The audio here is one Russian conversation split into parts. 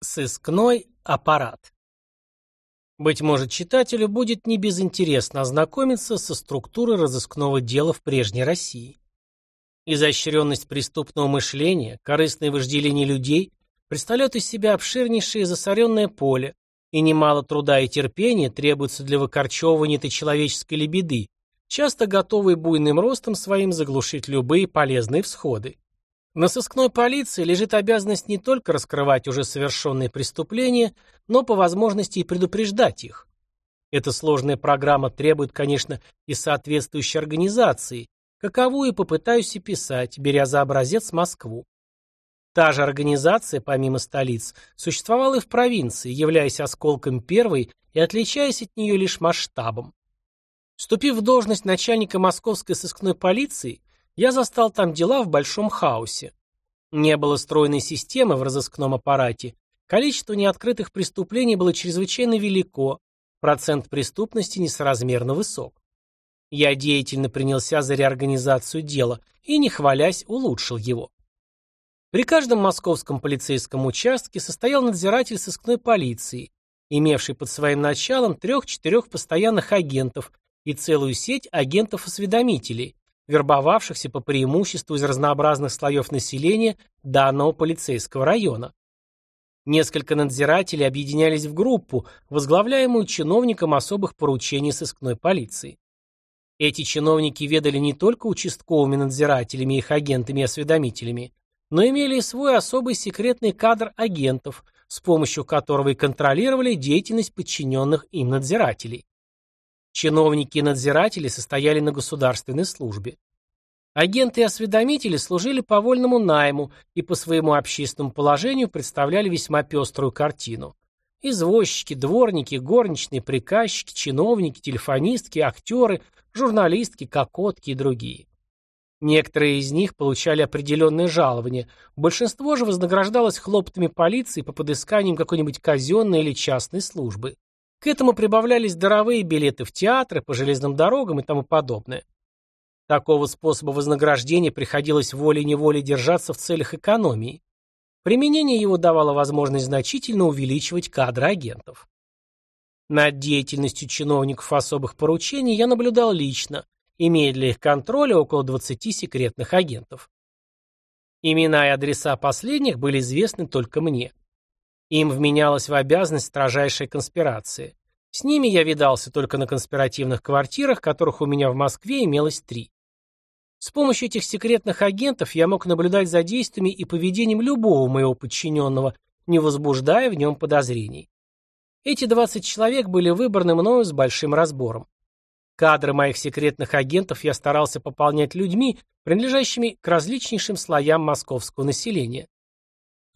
Сыскной аппарат. Быть может, читателю будет не безинтересно ознакомиться со структурой разыскного дела в прежней России. Изощренность преступного мышления, корыстное вожделение людей представляют из себя обширнейшее засоренное поле, и немало труда и терпения требуется для выкорчевывания этой человеческой лебеды, часто готовой буйным ростом своим заглушить любые полезные всходы. На сыскной полиции лежит обязанность не только раскрывать уже совершенные преступления, но по возможности и предупреждать их. Эта сложная программа требует, конечно, и соответствующей организации, каковую и попытаюсь описать, беря за образец Москву. Та же организация, помимо столиц, существовала и в провинции, являясь осколком первой и отличаясь от нее лишь масштабом. Вступив в должность начальника московской сыскной полиции, я застал там дела в большом хаосе. Не было стройной системы в разыскном аппарате, количество неоткрытых преступлений было чрезвычайно велико, процент преступности несоразмерно высок. Я деятельно принялся за реорганизацию дела и, не хвалясь, улучшил его. При каждом московском полицейском участке состоял надзиратель сыскной полиции, имевший под своим началом трех-четырех постоянных агентов и целую сеть агентов-осведомителей, вербовавшихся по преимуществу из разнообразных слоев населения данного полицейского района. Несколько надзирателей объединялись в группу, возглавляемую чиновником особых поручений сыскной полиции. Эти чиновники ведали не только участковыми надзирателями, их агентами и осведомителями, но имели и свой особый секретный кадр агентов, с помощью которого и контролировали деятельность подчиненных им надзирателей. Чиновники и надзиратели состояли на государственной службе. Агенты и осведомители служили по вольному найму и по своему общественному положению представляли весьма пеструю картину. Извозчики, дворники, горничные, приказчики, чиновники, телефонистки, актеры, журналистки, кокотки и другие. Некоторые из них получали определенное жалование, большинство же вознаграждалось хлопотами полиции по подысканиям какой-нибудь казенной или частной службы. К этому прибавлялись даровые билеты в театры, по железным дорогам и тому подобное. Такого способа вознаграждения приходилось волей-неволей держаться в целях экономии. Применение его давало возможность значительно увеличивать кадры агентов. Над деятельностью чиновников особых поручений я наблюдал лично, имея для их контроля около 20 секретных агентов. Имена и адреса последних были известны только мне. Им вменялась в обязанность строжайшая конспирация. С ними я видался только на конспиративных квартирах, которых у меня в Москве имелось три. С помощью этих секретных агентов я мог наблюдать за действиями и поведением любого моего подчиненного, не возбуждая в нем подозрений. Эти 20 человек были выбраны мною с большим разбором. Кадры моих секретных агентов я старался пополнять людьми, принадлежащими к различнейшим слоям московского населения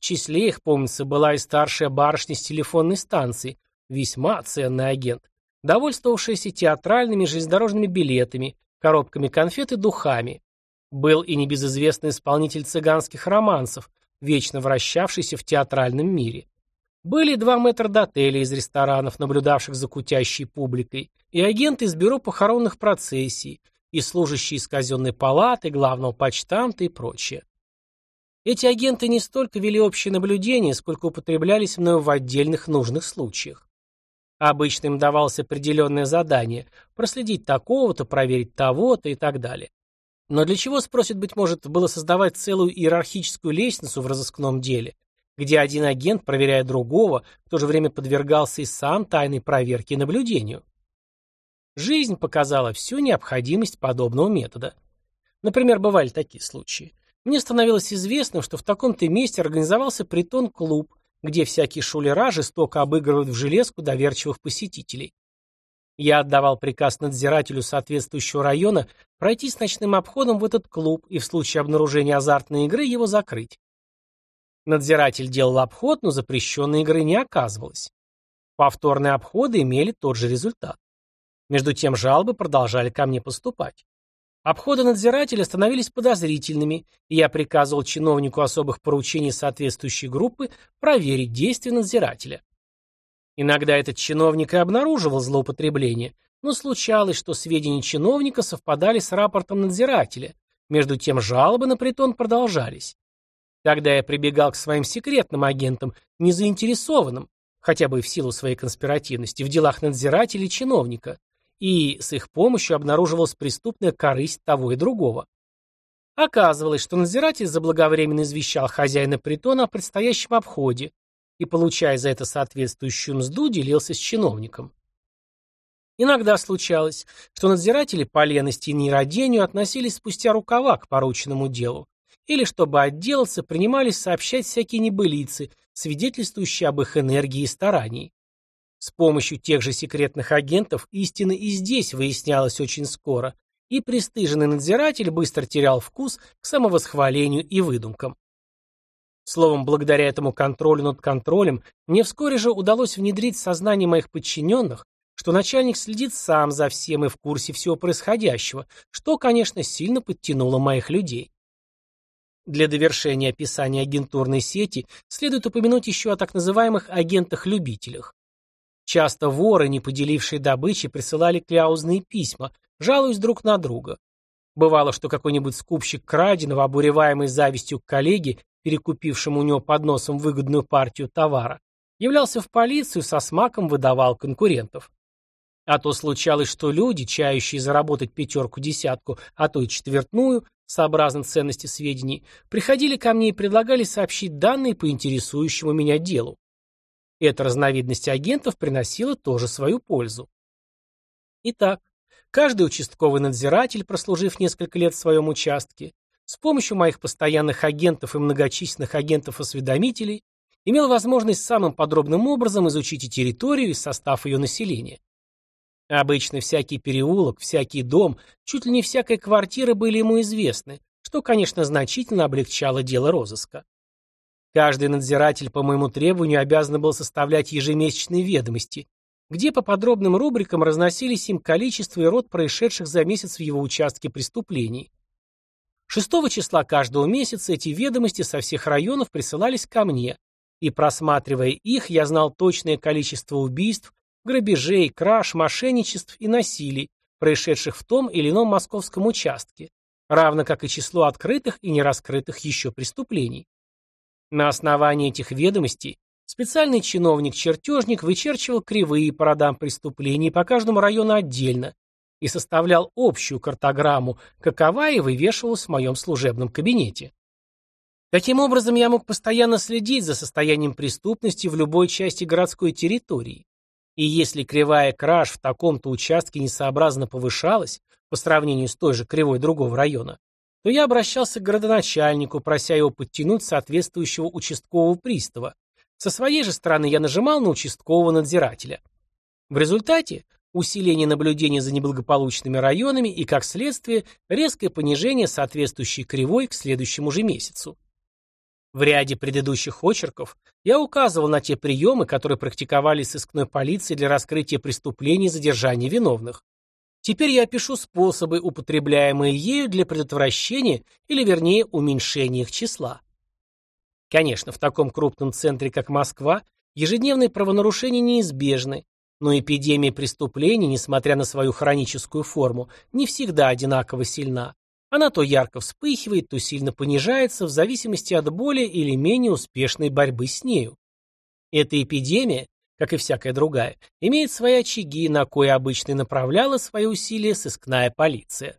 числе их, помнится, была и старшая барышня с телефонной станции, весьма ценный агент, довольствовавшаяся театральными железнодорожными билетами, коробками конфет и духами. Был и небезызвестный исполнитель цыганских романсов, вечно вращавшийся в театральном мире. Были два метрдотеля из ресторанов, наблюдавших за кутящей публикой, и агенты из бюро похоронных процессий, и служащие из казенной палаты, главного почтамта и прочее. Эти агенты не столько вели общее наблюдение, сколько употреблялись мною в отдельных нужных случаях. Обычно им давалось определенное задание – проследить такого-то, проверить того-то и так далее. Но для чего, спросит, быть может, было создавать целую иерархическую лестницу в разыскном деле, где один агент, проверяя другого, в то же время подвергался и сам тайной проверке и наблюдению? Жизнь показала всю необходимость подобного метода. Например, бывали такие случаи. Мне становилось известно, что в таком-то месте организовался притон-клуб, где всякие шулера жестоко обыгрывают в железку доверчивых посетителей. Я отдавал приказ надзирателю соответствующего района пройти с ночным обходом в этот клуб и в случае обнаружения азартной игры его закрыть. Надзиратель делал обход, но запрещенной игры не оказывалось. Повторные обходы имели тот же результат. Между тем жалобы продолжали ко мне поступать. Обходы надзирателя становились подозрительными, и я приказывал чиновнику особых поручений соответствующей группы проверить действия надзирателя. Иногда этот чиновник и обнаруживал злоупотребление, но случалось, что сведения чиновника совпадали с рапортом надзирателя. Между тем жалобы на притон продолжались. Тогда я прибегал к своим секретным агентам, не заинтересованным, хотя бы в силу своей конспиративности, в делах надзирателя и чиновника, и с их помощью обнаруживалась преступная корысть того и другого. Оказывалось, что надзиратель заблаговременно извещал хозяина притона о предстоящем обходе и, получая за это соответствующую мзду, делился с чиновником. Иногда случалось, что надзиратели по лености и нерадению относились спустя рукава к порученному делу, или, чтобы отделаться, принимались сообщать всякие небылицы, свидетельствующие об их энергии и старании. С помощью тех же секретных агентов истина и здесь выяснялась очень скоро, и пристыженный надзиратель быстро терял вкус к самовосхвалению и выдумкам. Словом, благодаря этому контролю над контролем, мне вскоре же удалось внедрить в сознание моих подчиненных, что начальник следит сам за всем и в курсе всего происходящего, что, конечно, сильно подтянуло моих людей. Для довершения описания агентурной сети следует упомянуть еще о так называемых агентах-любителях. Часто воры, не поделившие добычи, присылали кляузные письма, жалуясь друг на друга. Бывало, что какой-нибудь скупщик краденого, обуреваемый завистью к коллеге, перекупившему у него под носом выгодную партию товара, являлся в полицию со смаком выдавал конкурентов. А то случалось, что люди, чающие заработать пятерку-десятку, а то и четвертную, сообразно ценности сведений, приходили ко мне и предлагали сообщить данные по интересующему меня делу. Эта разновидность агентов приносила тоже свою пользу. Итак, каждый участковый надзиратель, прослужив несколько лет в своем участке, с помощью моих постоянных агентов и многочисленных агентов-осведомителей имел возможность самым подробным образом изучить и территорию, и состав ее населения. Обычно всякий переулок, всякий дом, чуть ли не всякая квартира были ему известны, что, конечно, значительно облегчало дело розыска. Каждый надзиратель по моему требованию обязан был составлять ежемесячные ведомости, где по подробным рубрикам разносились им количество и род происшедших за месяц в его участке преступлений. 6 числа каждого месяца эти ведомости со всех районов присылались ко мне, и просматривая их, я знал точное количество убийств, грабежей, краж, мошенничеств и насилий, происшедших в том или ином московском участке, равно как и число открытых и нераскрытых еще преступлений. На основании этих ведомостей специальный чиновник-чертежник вычерчивал кривые по родам преступлений по каждому району отдельно и составлял общую картограмму, какова и вывешивалась в моем служебном кабинете. Таким образом, я мог постоянно следить за состоянием преступности в любой части городской территории. И если кривая краж в таком-то участке несообразно повышалась по сравнению с той же кривой другого района, то я обращался к городоначальнику, прося его подтянуть соответствующего участкового пристава. Со своей же стороны я нажимал на участкового надзирателя. В результате усиление наблюдения за неблагополучными районами и, как следствие, резкое понижение соответствующей кривой к следующему же месяцу. В ряде предыдущих очерков я указывал на те приемы, которые практиковали сыскной полицией для раскрытия преступлений и задержания виновных. Теперь я опишу способы, употребляемые ею для предотвращения или, вернее, уменьшения их числа. Конечно, в таком крупном центре, как Москва, ежедневные правонарушения неизбежны, но эпидемия преступлений, несмотря на свою хроническую форму, не всегда одинаково сильна. Она то ярко вспыхивает, то сильно понижается в зависимости от более или менее успешной борьбы с нею. Эта эпидемия как и всякая другая, имеет свои очаги, на кое обычно направляла свои усилия сыскная полиция.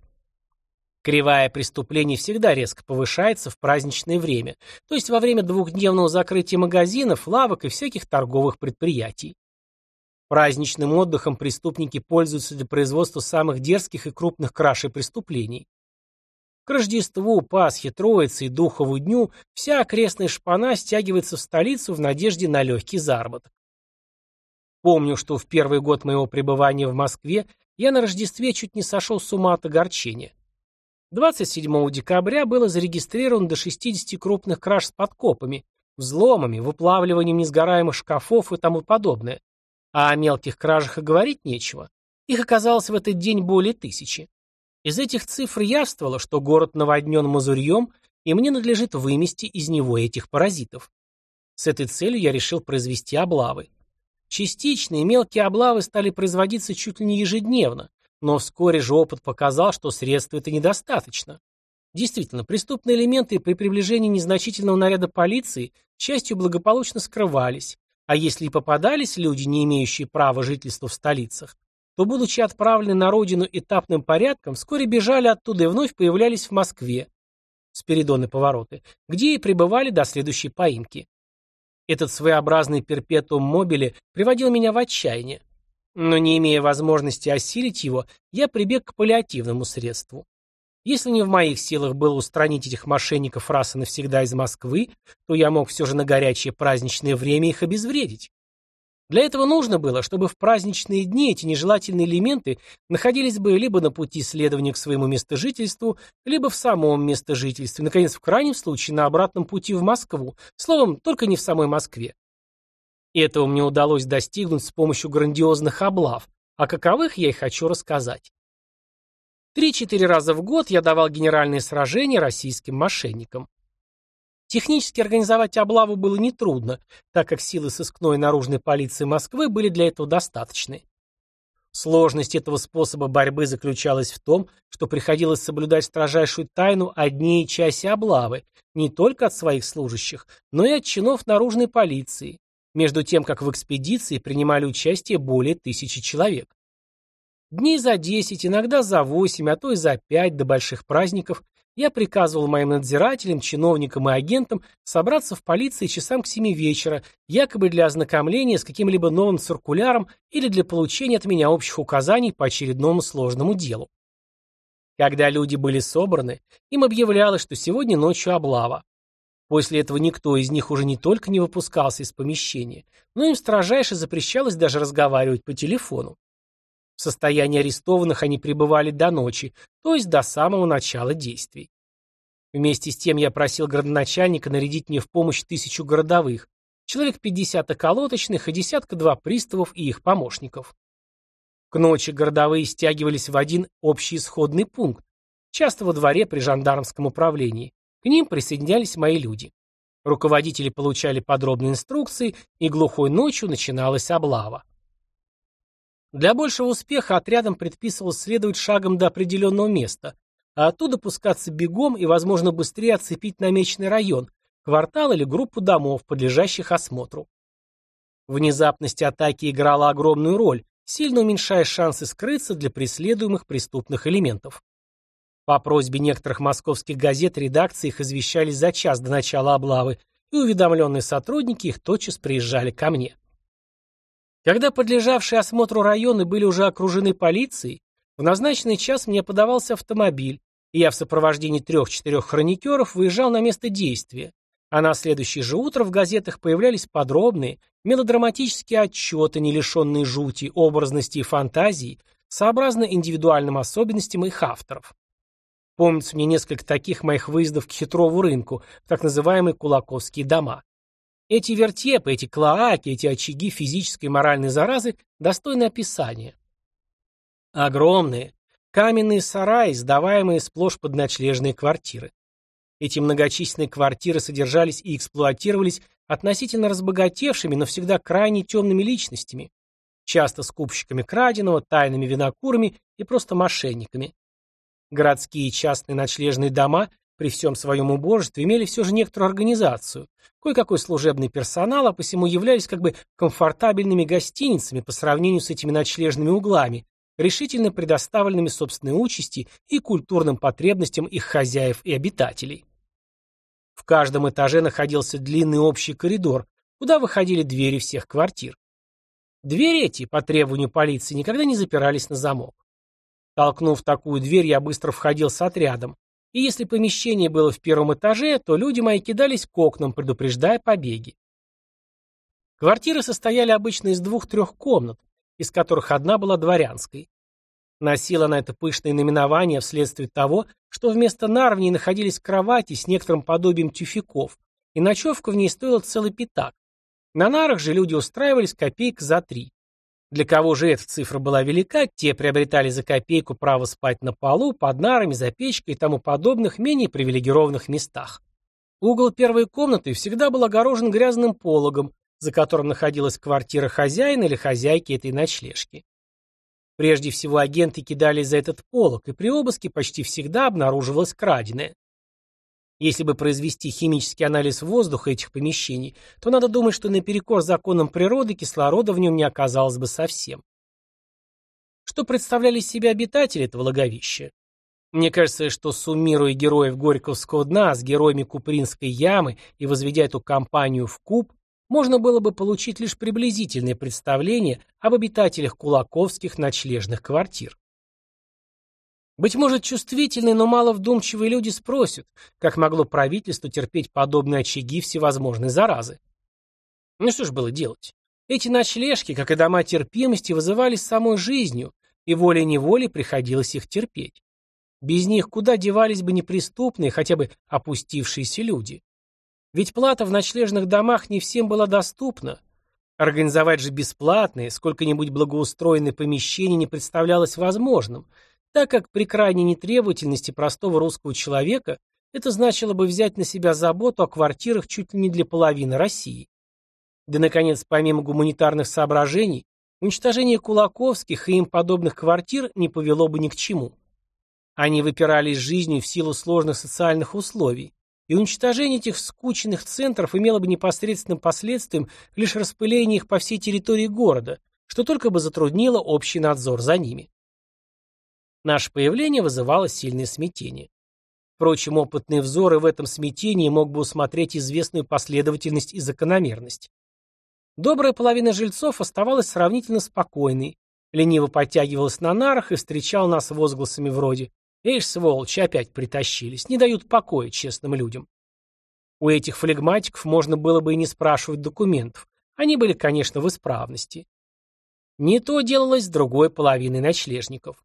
Кривая преступлений всегда резко повышается в праздничное время, то есть во время двухдневного закрытия магазинов, лавок и всяких торговых предприятий. Праздничным отдыхом преступники пользуются для производства самых дерзких и крупных краж и преступлений. К Рождеству, Пасхе, Троице и Духову дню вся окрестная шпана стягивается в столицу в надежде на легкий заработок. Помню, что в первый год моего пребывания в Москве я на Рождестве чуть не сошел с ума от огорчения. 27 декабря было зарегистрировано до 60 крупных краж с подкопами, взломами, выплавливанием несгораемых шкафов и тому подобное. А о мелких кражах и говорить нечего. Их оказалось в этот день более тысячи. Из этих цифр явствовало, что город наводнен мазурьем, и мне надлежит вымести из него этих паразитов. С этой целью я решил произвести облавы. Частичные мелкие облавы стали производиться чуть ли не ежедневно, но вскоре же опыт показал, что средств это недостаточно. Действительно, преступные элементы при приближении незначительного наряда полиции частью благополучно скрывались, а если и попадались люди, не имеющие права жительства в столицах, то, будучи отправлены на родину этапным порядком, вскоре бежали оттуда и вновь появлялись в Москве, Спиридоны повороты, где и пребывали до следующей поимки. Этот своеобразный перпетум мобили приводил меня в отчаяние. Но не имея возможности осилить его, я прибег к паллиативному средству. Если не в моих силах было устранить этих мошенников раз и навсегда из Москвы, то я мог все же на горячее праздничное время их обезвредить. Для этого нужно было, чтобы в праздничные дни эти нежелательные элементы находились бы либо на пути следования к своему местожительству, либо в самом местожительстве, наконец, в крайнем случае, на обратном пути в Москву, словом, только не в самой Москве. И этого мне удалось достигнуть с помощью грандиозных облав, о каковых я и хочу рассказать. Три-четыре раза в год я давал генеральные сражения российским мошенникам. Технически организовать облаву было нетрудно, так как силы сыскной наружной полиции Москвы были для этого достаточны. Сложность этого способа борьбы заключалась в том, что приходилось соблюдать строжайшую тайну о дне и часе облавы, не только от своих служащих, но и от чинов наружной полиции, между тем, как в экспедиции принимали участие более тысячи человек. Дней за десять, иногда за восемь, а то и за пять до больших праздников я приказывал моим надзирателям, чиновникам и агентам собраться в полиции часам к семи вечера, якобы для ознакомления с каким-либо новым циркуляром или для получения от меня общих указаний по очередному сложному делу. Когда люди были собраны, им объявлялось, что сегодня ночью облава. После этого никто из них уже не только не выпускался из помещения, но им строжайше запрещалось даже разговаривать по телефону. В состоянии арестованных они пребывали до ночи, то есть до самого начала действий. Вместе с тем я просил градоначальника нарядить мне в помощь тысячу городовых, человек 50 околоточных и десятка-два приставов и их помощников. К ночи городовые стягивались в один общий исходный пункт, часто во дворе при жандармском управлении. К ним присоединялись мои люди. Руководители получали подробные инструкции, и глухой ночью начиналась облава. Для большего успеха отрядам предписывалось следовать шагом до определенного места, а оттуда пускаться бегом и, возможно, быстрее оцепить намеченный район, квартал или группу домов, подлежащих осмотру. Внезапность атаки играла огромную роль, сильно уменьшая шансы скрыться для преследуемых преступных элементов. По просьбе некоторых московских газет редакции их извещали за час до начала облавы, и уведомленные сотрудники их тотчас приезжали ко мне. Когда подлежавшие осмотру районы были уже окружены полицией, в назначенный час мне подавался автомобиль, и я в сопровождении трех-четырех хроникеров выезжал на место действия, а на следующее же утро в газетах появлялись подробные, мелодраматические отчеты, не лишенные жути, образности и фантазии, сообразно индивидуальным особенностям их авторов. Помнится мне несколько таких моих выездов к хитрову рынку, так называемые кулаковские дома. Эти вертепы, эти клоаки, эти очаги физической и моральной заразы достойны описания. Огромные, каменные сараи, сдаваемые сплошь под ночлежные квартиры. Эти многочисленные квартиры содержались и эксплуатировались относительно разбогатевшими, но всегда крайне темными личностями, часто скупщиками краденого, тайными винокурами и просто мошенниками. Городские частные ночлежные дома при всем своем убожестве имели все же некоторую организацию, кое-какой служебный персонал, а посему являлись как бы комфортабельными гостиницами по сравнению с этими ночлежными углами, решительно предоставленными собственной участи и культурным потребностям их хозяев и обитателей. В каждом этаже находился длинный общий коридор, куда выходили двери всех квартир. Двери эти, по требованию полиции, никогда не запирались на замок. Толкнув такую дверь, я быстро входил с отрядом, и если помещение было в первом этаже, то люди мои кидались к окнам, предупреждая побеги. Квартиры состояли обычно из двух-трех комнат, из которых одна была дворянской. Носила она это пышное наименование вследствие того, что вместо нар в ней находились кровати с некоторым подобием тюфяков, и ночевка в ней стоила целый пятак. На нарах же люди устраивались копеек за три. Для кого же эта цифра была велика, те приобретали за копейку право спать на полу, под нарами, за печкой и тому подобных менее привилегированных местах. Угол первой комнаты всегда был огорожен грязным пологом, за которым находилась квартира хозяина или хозяйки этой ночлежки. Прежде всего агенты кидали за этот полог, и при обыске почти всегда обнаруживалось краденое. Если бы произвести химический анализ воздуха этих помещений, то надо думать, что наперекор законам природы кислорода в нем не оказалось бы совсем. Что представляли из себя обитатели этого логовища? Мне кажется, что суммируя героев Горьковского дна с героями Купринской ямы и возведя эту компанию в куб, можно было бы получить лишь приблизительное представление об обитателях кулаковских ночлежных квартир. Быть может, чувствительные, но мало вдумчивые люди спросят, как могло правительство терпеть подобные очаги всевозможной заразы. Ну что ж было делать? Эти ночлежки, как и дома терпимости, вызывались самой жизнью, и волей-неволей приходилось их терпеть. Без них куда девались бы неприступные, хотя бы опустившиеся люди? Ведь плата в ночлежных домах не всем была доступна. Организовать же бесплатные, сколько-нибудь благоустроенные помещения не представлялось возможным – так как при крайней нетребовательности простого русского человека это значило бы взять на себя заботу о квартирах чуть ли не для половины России. Да, наконец, помимо гуманитарных соображений, уничтожение кулаковских и им подобных квартир не повело бы ни к чему. Они выпирали из жизни в силу сложных социальных условий, и уничтожение этих скученных центров имело бы непосредственным последствием лишь распыление их по всей территории города, что только бы затруднило общий надзор за ними. Наше появление вызывало сильное смятение. Впрочем, опытный взор и в этом смятении мог бы усмотреть известную последовательность и закономерность. Добрая половина жильцов оставалась сравнительно спокойной, лениво подтягивалась на нарах и встречал нас возгласами вроде «Эйш, сволочи, опять притащились, не дают покоя честным людям». У этих флегматиков можно было бы и не спрашивать документов, они были, конечно, в исправности. Не то делалось с другой половиной ночлежников.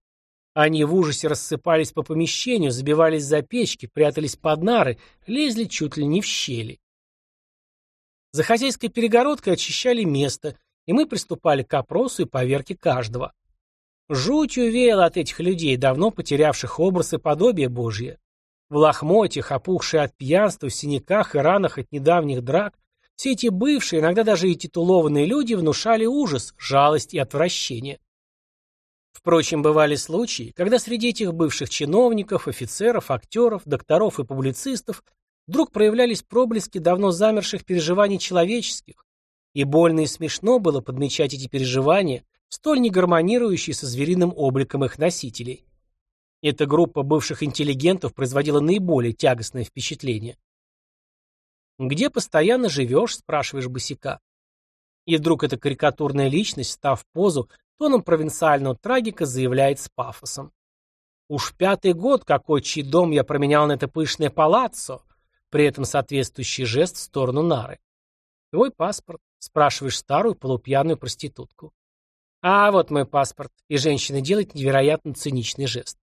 Они в ужасе рассыпались по помещению, забивались за печки, прятались под нары, лезли чуть ли не в щели. За хозяйской перегородкой очищали место, и мы приступали к опросу и поверке каждого. Жутью веяло от этих людей, давно потерявших образ и подобие Божье. В лохмотьях, опухшие от пьянства, в синяках и ранах от недавних драк, все эти бывшие, иногда даже и титулованные люди внушали ужас, жалость и отвращение. Впрочем, бывали случаи, когда среди этих бывших чиновников, офицеров, актеров, докторов и публицистов вдруг проявлялись проблески давно замерших переживаний человеческих, и больно и смешно было подмечать эти переживания, столь не гармонирующие со звериным обликом их носителей. Эта группа бывших интеллигентов производила наиболее тягостное впечатление. «Где постоянно живешь?» – спрашиваешь босика. И вдруг эта карикатурная личность, став позу, тоном провинциального трагика заявляет с пафосом. Уж пятый год, какой чей дом я променял на это пышное палаццо, при этом соответствующий жест в сторону нары. Твой паспорт, спрашиваешь старую полупьяную проститутку. А вот мой паспорт, и женщина делает невероятно циничный жест.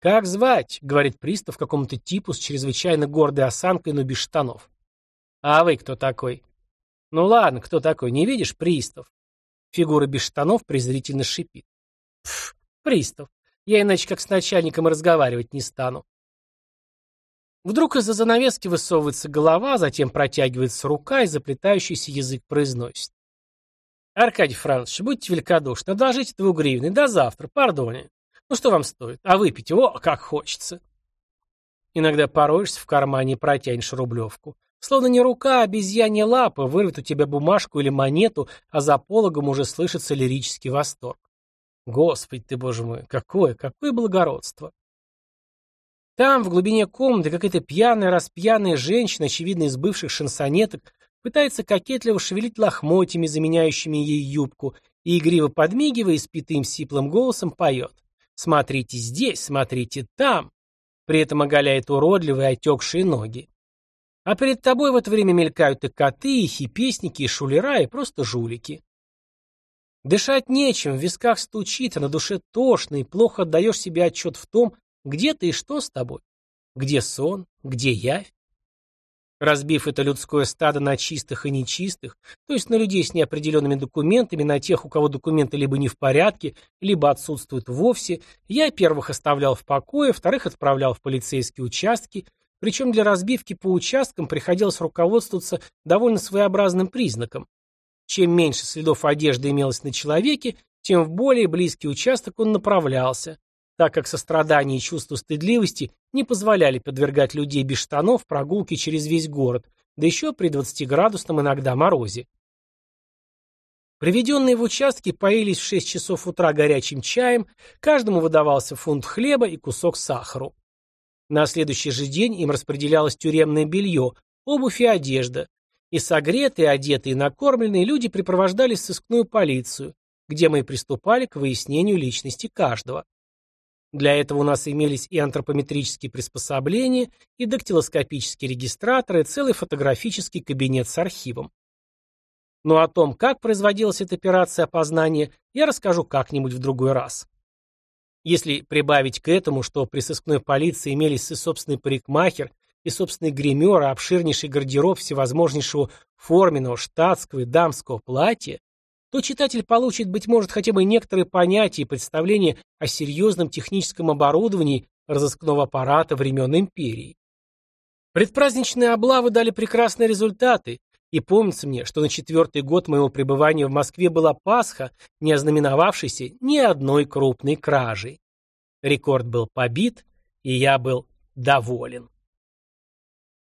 «Как звать?» — говорит пристав какому-то типу с чрезвычайно гордой осанкой, но без штанов. «А вы кто такой?» «Ну ладно, кто такой? Не видишь, пристав?» Фигура без штанов презрительно шипит. Пф, пристав. Я иначе как с начальником разговаривать не стану. Вдруг из-за занавески высовывается голова, затем протягивается рука и заплетающийся язык произносит. Аркадий Францович, будьте великодушны, одолжите двух гривны. До завтра, пардоне. Ну что вам стоит? А выпить, о, как хочется. Иногда пороешься в кармане и протянешь рублевку. Словно не рука, а обезьянья лапа вырвет у тебя бумажку или монету, а за пологом уже слышится лирический восторг. Господи ты, боже мой, какое, какое благородство! Там, в глубине комнаты, какая-то пьяная, распьяная женщина, очевидно, из бывших шансонеток, пытается кокетливо шевелить лохмотьями, заменяющими ей юбку, и, игриво подмигивая, испитым сиплым голосом поет. «Смотрите здесь, смотрите там!» При этом оголяет уродливые, отекшие ноги. А перед тобой в это время мелькают и коты, и хипесники, и шулера, и просто жулики. Дышать нечем, в висках стучит, а на душе тошно, и плохо отдаешь себе отчет в том, где ты и что с тобой. Где сон, где явь. Разбив это людское стадо на чистых и нечистых, то есть на людей с неопределенными документами, на тех, у кого документы либо не в порядке, либо отсутствуют вовсе, я первых оставлял в покое, вторых отправлял в полицейские участки, причем для разбивки по участкам приходилось руководствоваться довольно своеобразным признаком. Чем меньше следов одежды имелось на человеке, тем в более близкий участок он направлялся. так как сострадание и чувство стыдливости не позволяли подвергать людей без штанов прогулке через весь город, да еще при 20-градусном иногда морозе. Приведенные в участке поились в 6 часов утра горячим чаем, каждому выдавался фунт хлеба и кусок сахару. На следующий же день им распределялось тюремное белье, обувь и одежда, и согретые, одетые и накормленные люди припровождались в сыскную полицию, где мы и приступали к выяснению личности каждого. Для этого у нас имелись и антропометрические приспособления, и дактилоскопические регистраторы, и целый фотографический кабинет с архивом. Но о том, как производилась эта операция опознания, я расскажу как-нибудь в другой раз. Если прибавить к этому, что при сыскной полиции имелись и собственный парикмахер, и собственный гример, и обширнейший гардероб всевозможнейшего форменного, штатского и дамского платья, то читатель получит, быть может, хотя бы некоторые понятия и представления о серьезном техническом оборудовании разыскного аппарата времен империи. Предпраздничные облавы дали прекрасные результаты, и помнится мне, что на четвертый год моего пребывания в Москве была Пасха, не ознаменовавшейся ни одной крупной кражей. Рекорд был побит, и я был доволен.